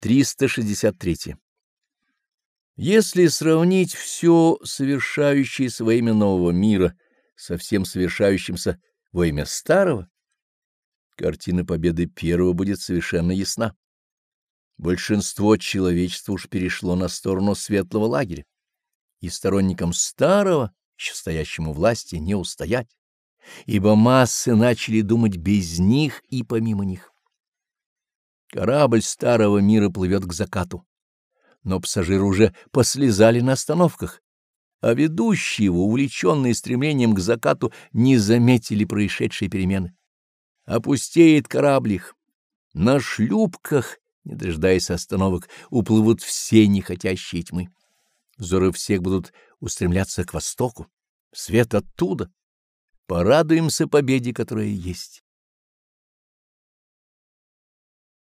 363. Если сравнить все совершающееся во имя нового мира со всем совершающимся во имя старого, картина победы первого будет совершенно ясна. Большинство человечества уж перешло на сторону светлого лагеря, и сторонникам старого, еще стоящему власти, не устоять, ибо массы начали думать без них и помимо них. Корабль старого мира плывет к закату, но пассажиры уже послезали на остановках, а ведущие его, увлеченные стремлением к закату, не заметили происшедшие перемены. Опустеет корабль их. На шлюпках, не дожидаясь остановок, уплывут все нехотящие тьмы. Взоры всех будут устремляться к востоку, свет оттуда. Порадуемся победе, которая есть.